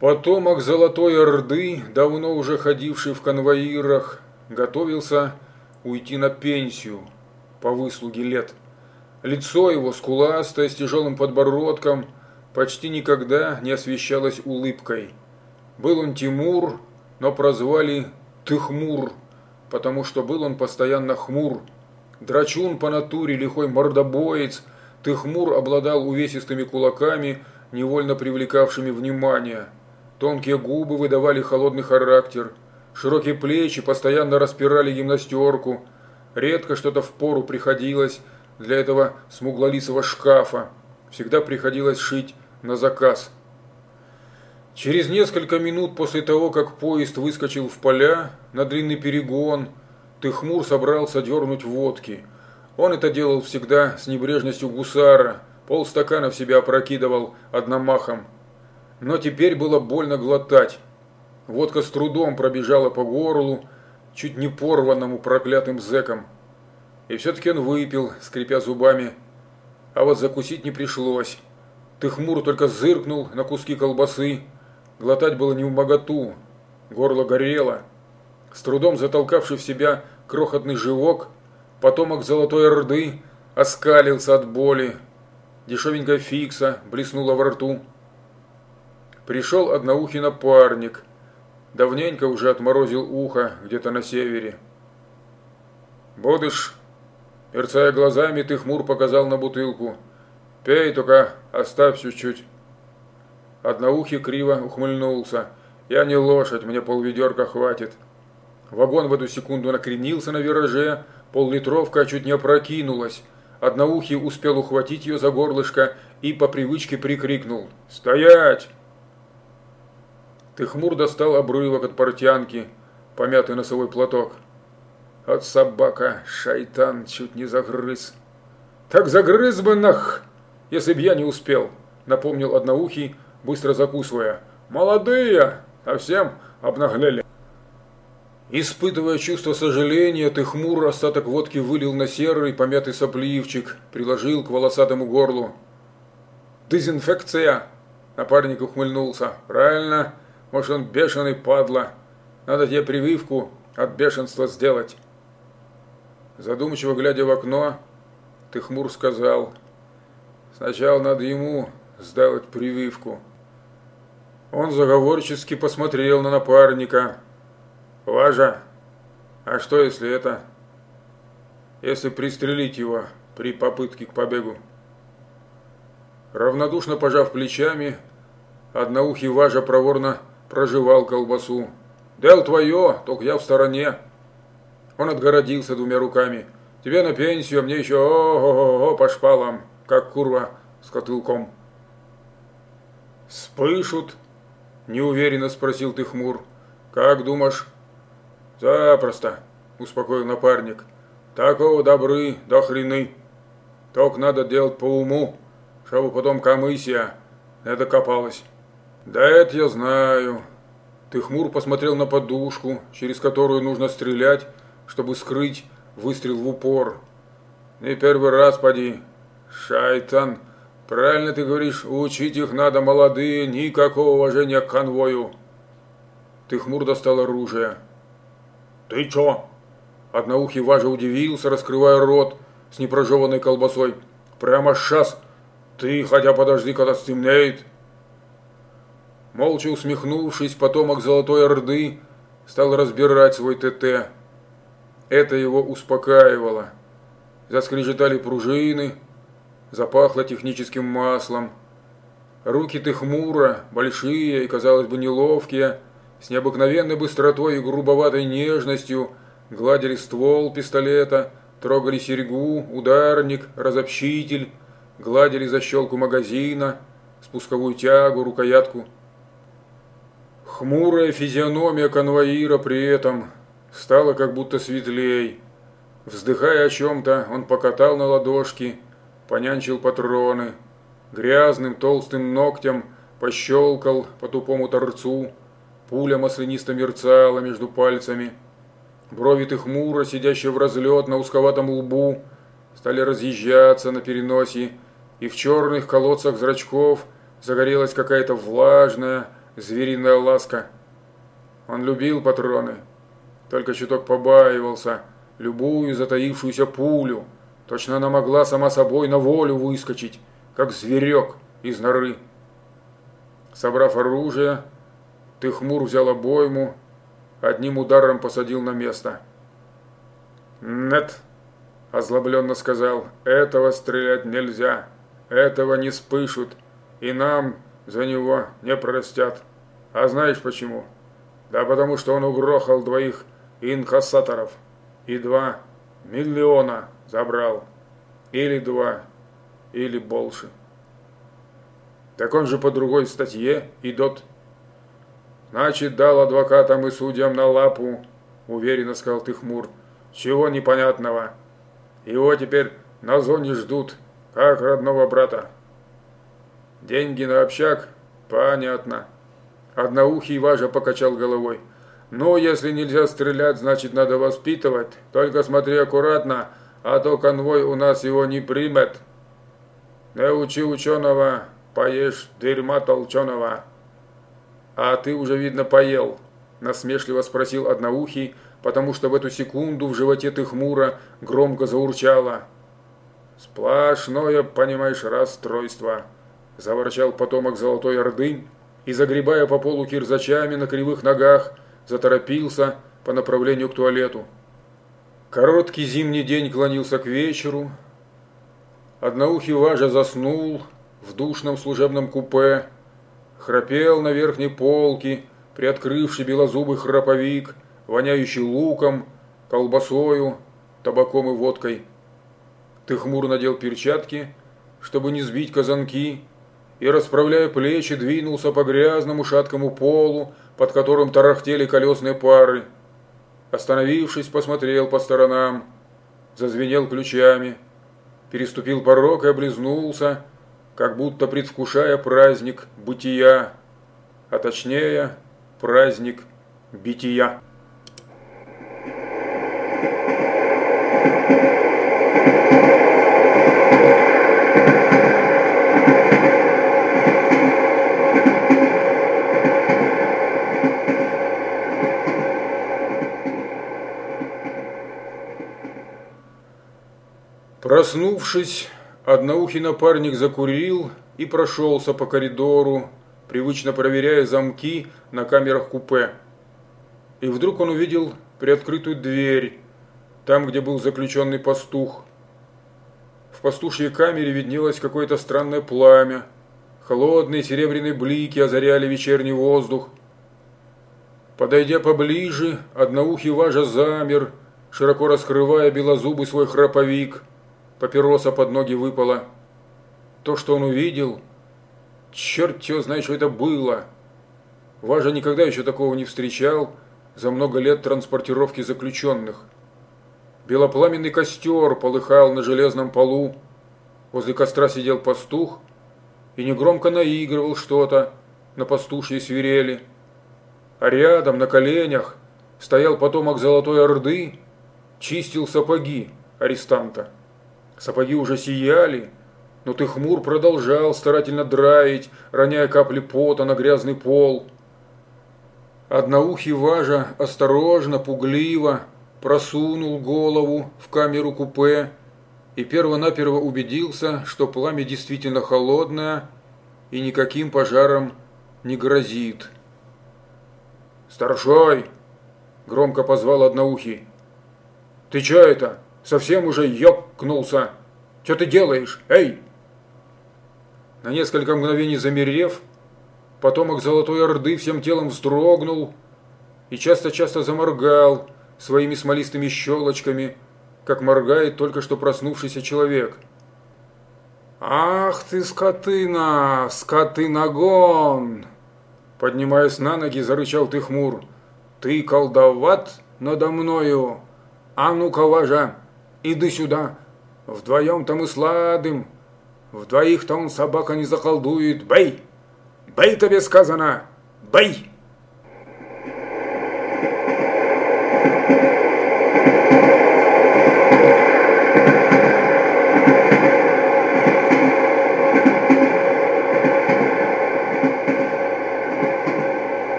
Потомок Золотой Орды, давно уже ходивший в конвоирах, готовился уйти на пенсию по выслуге лет. Лицо его, скуластое, с тяжелым подбородком, почти никогда не освещалось улыбкой. Был он Тимур, но прозвали Тыхмур, потому что был он постоянно хмур. Драчун по натуре, лихой мордобоец, Тыхмур обладал увесистыми кулаками, невольно привлекавшими внимание. Тонкие губы выдавали холодный характер, широкие плечи постоянно распирали гимнастерку, редко что-то в пору приходилось для этого смуглолицего шкафа, всегда приходилось шить на заказ. Через несколько минут после того, как поезд выскочил в поля на длинный перегон, Тыхмур собрался дернуть водки. Он это делал всегда с небрежностью гусара, полстакана в себя опрокидывал одномахом но теперь было больно глотать. Водка с трудом пробежала по горлу, чуть не порванному проклятым зэком. И все-таки он выпил, скрипя зубами. А вот закусить не пришлось. Тыхмур только зыркнул на куски колбасы. Глотать было не в моготу. Горло горело. С трудом затолкавший в себя крохотный живок, потомок Золотой Орды оскалился от боли. Дешевенькая фикса блеснула во рту пришел одноухий напарник. Давненько уже отморозил ухо где-то на севере. «Будешь?» Мерцая глазами, ты хмур показал на бутылку. «Пей, только оставь чуть-чуть». Одноухий криво ухмыльнулся. «Я не лошадь, мне полведерка хватит». Вагон в эту секунду накренился на вираже, поллитровка чуть не опрокинулась. Одноухий успел ухватить ее за горлышко и по привычке прикрикнул «Стоять!». Тыхмур достал обрывок от портянки, помятый носовой платок. От собака, шайтан, чуть не загрыз. Так загрыз бы нах, если б я не успел, напомнил одноухий, быстро закусывая. Молодые, совсем обнаглели. Испытывая чувство сожаления, Тыхмур остаток водки вылил на серый помятый сопливчик, приложил к волосатому горлу. «Дезинфекция!» Напарник ухмыльнулся. «Правильно, может, он бешеный падла. Надо тебе прививку от бешенства сделать. Задумчиво глядя в окно, ты хмур сказал. Сначала надо ему сделать прививку. Он заговорчески посмотрел на напарника. Важа, а что если это... Если пристрелить его при попытке к побегу? Равнодушно пожав плечами, одноухий Важа проворно проживал колбасу. «Дел твое, только я в стороне». Он отгородился двумя руками. «Тебе на пенсию, а мне еще о-о-о по шпалам, как курва с котылком». «Спышут?» – неуверенно спросил ты хмур. «Как думаешь?» «Запросто», – успокоил напарник. «Такого добры до хрены. Только надо делать по уму, чтобы потом комиссия не докопалась». «Да это я знаю». Ты хмур посмотрел на подушку, через которую нужно стрелять, чтобы скрыть выстрел в упор. «Не первый раз, поди. Шайтан. Правильно ты говоришь, учить их надо, молодые, никакого уважения к конвою». Ты хмур достал оружие. «Ты чё?» Одноухий Важа удивился, раскрывая рот с непрожеванной колбасой. «Прямо сейчас. Ты хотя подожди, когда стемнеет». Молча усмехнувшись, потомок Золотой Орды стал разбирать свой ТТ. Это его успокаивало. Заскрежетали пружины, запахло техническим маслом. Руки-то хмуро, большие и, казалось бы, неловкие, с необыкновенной быстротой и грубоватой нежностью гладили ствол пистолета, трогали серьгу, ударник, разобщитель, гладили защелку магазина, спусковую тягу, рукоятку Хмурая физиономия конвоира при этом стала как будто светлей. Вздыхая о чем-то, он покатал на ладошки, понянчил патроны, грязным толстым ногтем пощелкал по тупому торцу, пуля маслянисто мерцала между пальцами. Брови ты хмуро, сидящие в разлет на узковатом лбу, стали разъезжаться на переносе, и в черных колодцах зрачков загорелась какая-то влажная, звериная ласка. Он любил патроны, только чуток побаивался, любую затаившуюся пулю. Точно она могла сама собой на волю выскочить, как зверек из норы. Собрав оружие, Тыхмур взял обойму, одним ударом посадил на место. «Нет», – озлобленно сказал, – «этого стрелять нельзя, этого не спышут, и нам за него не простят. А знаешь почему? Да потому что он угрохал двоих инкассаторов и два миллиона забрал. Или два, или больше. Так он же по другой статье идет. Значит, дал адвокатам и судьям на лапу, уверенно сказал Тыхмур. Чего непонятного? Его теперь на зоне ждут, как родного брата. Деньги на общак? Понятно. Одноухий Важа покачал головой. Ну, если нельзя стрелять, значит надо воспитывать. Только смотри аккуратно, а то конвой у нас его не примет. Научи ученого, поешь дерьма толченого. А ты уже, видно, поел, насмешливо спросил Одноухий, потому что в эту секунду в животе ты хмуро громко заурчало. Сплошное, понимаешь, расстройство, заворчал потомок Золотой Орды и, загребая по полу кирзачами на кривых ногах, заторопился по направлению к туалету. Короткий зимний день клонился к вечеру. Одноухий Важа заснул в душном служебном купе, храпел на верхней полке, приоткрывший белозубый храповик, воняющий луком, колбасою, табаком и водкой. Ты хмуро надел перчатки, чтобы не сбить казанки, и, расправляя плечи, двинулся по грязному шаткому полу, под которым тарахтели колесные пары. Остановившись, посмотрел по сторонам, зазвенел ключами, переступил порог и облизнулся, как будто предвкушая праздник бытия, а точнее праздник бития. Проснувшись, одноухий напарник закурил и прошелся по коридору, привычно проверяя замки на камерах купе. И вдруг он увидел приоткрытую дверь, там, где был заключенный пастух. В пастушьей камере виднелось какое-то странное пламя. Холодные серебряные блики озаряли вечерний воздух. Подойдя поближе, одноухий Важа замер, широко раскрывая белозубый свой храповик – папироса под ноги выпала. То, что он увидел, черт его знает, что это было. Важа никогда еще такого не встречал за много лет транспортировки заключенных. Белопламенный костер полыхал на железном полу. Возле костра сидел пастух и негромко наигрывал что-то на пастушьей свирели. А рядом, на коленях, стоял потомок Золотой Орды, чистил сапоги арестанта. Сапоги уже сияли, но ты хмур продолжал старательно драить, роняя капли пота на грязный пол. Одноухий Важа осторожно, пугливо просунул голову в камеру купе и перво-наперво убедился, что пламя действительно холодное и никаким пожаром не грозит. «Старшой!» – громко позвал Одноухий. «Ты чё это?» Совсем уже ёкнулся. Что ты делаешь? Эй!» На несколько мгновений замерев, потомок Золотой Орды всем телом вздрогнул и часто-часто заморгал своими смолистыми щелочками, как моргает только что проснувшийся человек. «Ах ты, скотына! Скотынагон!» Поднимаясь на ноги, зарычал ты хмур. «Ты колдоват надо мною? А ну-ка, важа, иди сюда. Вдвоем-то мы сладым. Двоих-то он собака не заколдует. Бей! Бей тебе сказано! Бей!»